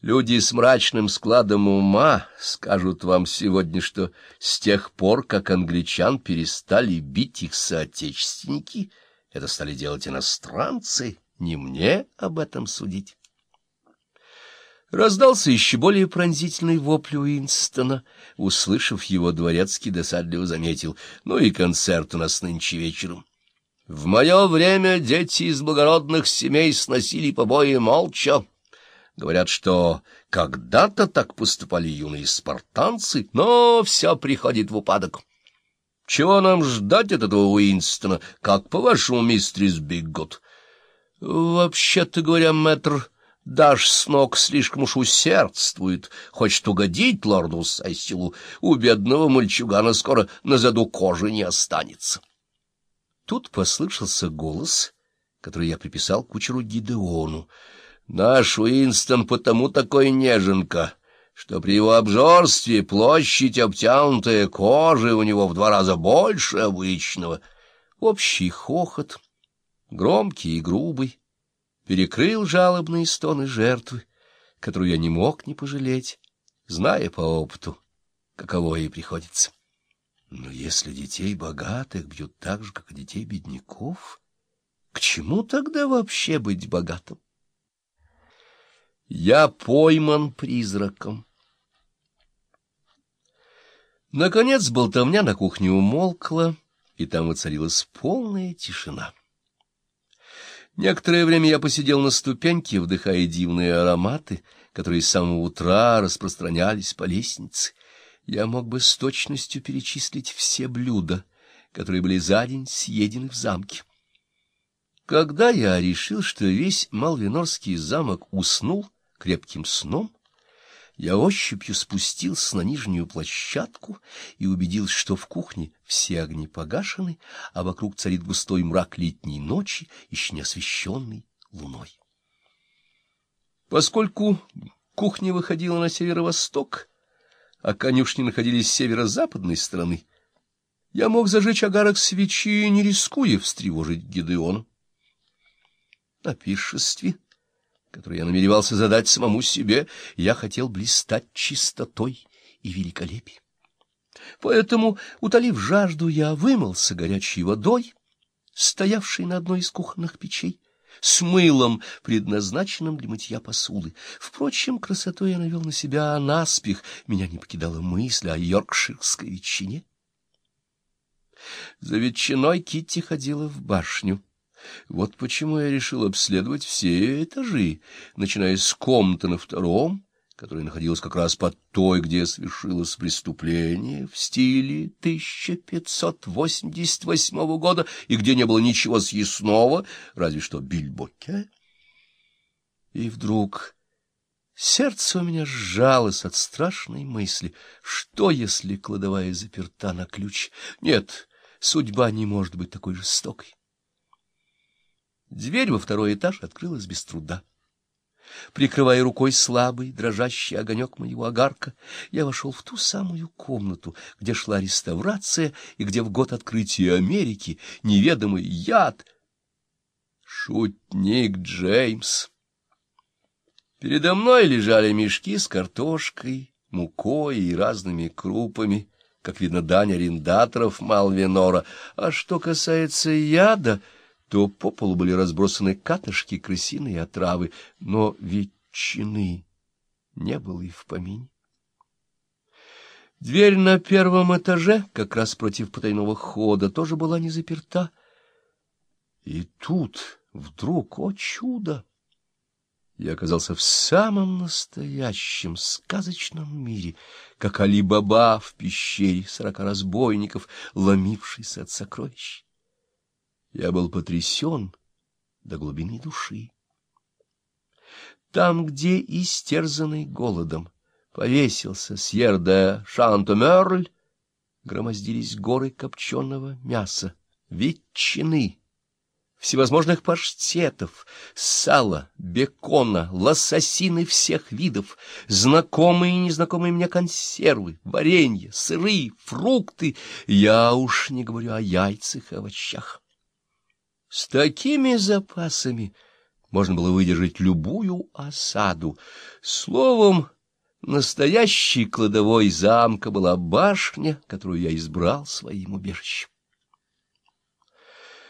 Люди с мрачным складом ума скажут вам сегодня, что с тех пор, как англичан перестали бить их соотечественники, это стали делать иностранцы, не мне об этом судить. Раздался еще более пронзительный вопль Уинстона. Услышав его, дворецкий досадливо заметил. Ну и концерт у нас нынче вечером. В мое время дети из благородных семей сносили побои молча. Говорят, что когда-то так поступали юные спартанцы, но все приходит в упадок. Чего нам ждать от этого Уинстона, как по-вашему, мистерис Биггот? Вообще-то говоря, мэтр, Даш с ног слишком уж усердствует, хочет угодить лорду Сессилу. У бедного мальчугана скоро на заду кожи не останется. Тут послышался голос, который я приписал кучеру Гидеону. Наш Уинстон потому такой неженка, что при его обжорстве площадь, обтянутая кожей, у него в два раза больше обычного. Общий хохот, громкий и грубый, перекрыл жалобные стоны жертвы, которую я не мог не пожалеть, зная по опыту, каково ей приходится. Но если детей богатых бьют так же, как и детей бедняков, к чему тогда вообще быть богатым? Я пойман призраком. Наконец болтовня на кухне умолкла, и там воцарилась полная тишина. Некоторое время я посидел на ступеньке, вдыхая дивные ароматы, которые с самого утра распространялись по лестнице. Я мог бы с точностью перечислить все блюда, которые были за день съедены в замке. Когда я решил, что весь Малвинорский замок уснул, крепким сном, я ощупью спустился на нижнюю площадку и убедился, что в кухне все огни погашены, а вокруг царит густой мрак летней ночи, еще не освещенный луной. Поскольку кухня выходила на северо-восток, а конюшни находились с северо-западной стороны, я мог зажечь огарок свечи, не рискуя встревожить Гидеона. На пиршестве который я намеревался задать самому себе, я хотел блистать чистотой и великолепием. Поэтому, утолив жажду, я вымылся горячей водой, стоявшей на одной из кухонных печей, с мылом, предназначенным для мытья посуды. Впрочем, красотой я навел на себя наспех, меня не покидала мысль о йоркширской ветчине. За ветчиной Китти ходила в башню. Вот почему я решил обследовать все этажи, начиная с комнаты на втором, которая находилась как раз под той, где совершилось преступление в стиле 1588 года и где не было ничего съестного, разве что бильбоке. И вдруг сердце у меня сжалось от страшной мысли, что если кладовая заперта на ключ? Нет, судьба не может быть такой жестокой. Дверь во второй этаж открылась без труда. Прикрывая рукой слабый, дрожащий огонек моего огарка, я вошел в ту самую комнату, где шла реставрация и где в год открытия Америки неведомый яд... Шутник Джеймс. Передо мной лежали мешки с картошкой, мукой и разными крупами, как видно, дань арендаторов Малвинора. А что касается яда то по полу были разбросаны катышки, крысиные отравы, но ветчины не было и в помине. Дверь на первом этаже, как раз против потайного хода, тоже была не заперта. И тут вдруг, о чудо! Я оказался в самом настоящем сказочном мире, как Али-Баба в пещере сорока разбойников, ломившийся от сокровищ. Я был потрясен до глубины души. Там, где истерзанный голодом повесился Сьер де Шантомерль, громоздились горы копченого мяса, ветчины, всевозможных паштетов, сала, бекона, лососины всех видов, знакомые и незнакомые мне консервы, варенье, сыры, фрукты. Я уж не говорю о яйцах и овощах. С такими запасами можно было выдержать любую осаду. Словом, настоящей кладовой замка была башня, которую я избрал своим убежищем.